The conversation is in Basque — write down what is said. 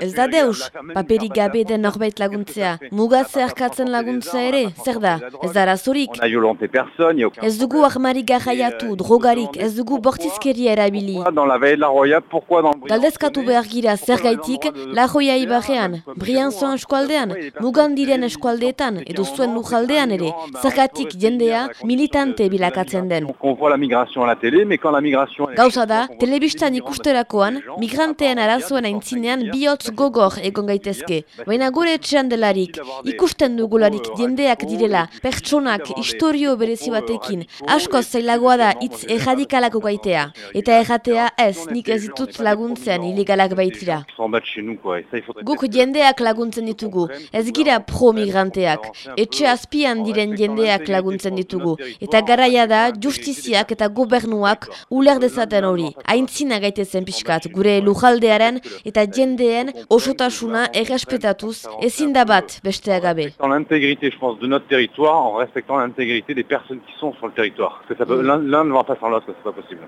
Ez da deus, paperik gabe den norbait laguntzea. Muga zeharkatzen laguntza ere, zer da? Ez da razorik. Ez dugu armarik garraiatu, drogarik, ez dugu bortizkeria erabili. Galdezkatu behar gira zer gaitik, la joia ibarrean, brianzoan eskualdean, mugan diren eskualdeetan, edo zuen lujaldean ere, zergatik jendea militante bilakatzen den. Gauza da, telebistan ikusterakoan, migranteen arazoen aintzinean bihotz gogor egon gaitezke. Baina gure etxean delarik, ikusten dugularik jendeak direla, pertsonak, historio berezi batekin, asko zailagoa da hitz erradikalako gaitea. Eta erratea ez, nik ez ditut laguntzen ilegalak baitira. Guk jendeak laguntzen ditugu, ez gira pro-migranteak. Etxe azpian diren jendeak laguntzen ditugu. Eta garaia da, justiziak eta gobernuak uler dezaten hori. Aintzina gaitezen pixkat, gure lujaldearen eta jendeen osotasuna errespetatuz ezin da bat besteagabe. gabe. L'intégrité, je pense, de notre territoire en respectant l'intégrité des personnes qui sont sur le territoire. Parce que ça peut, l'un ne va pas sans l'autre, c'est pas possible.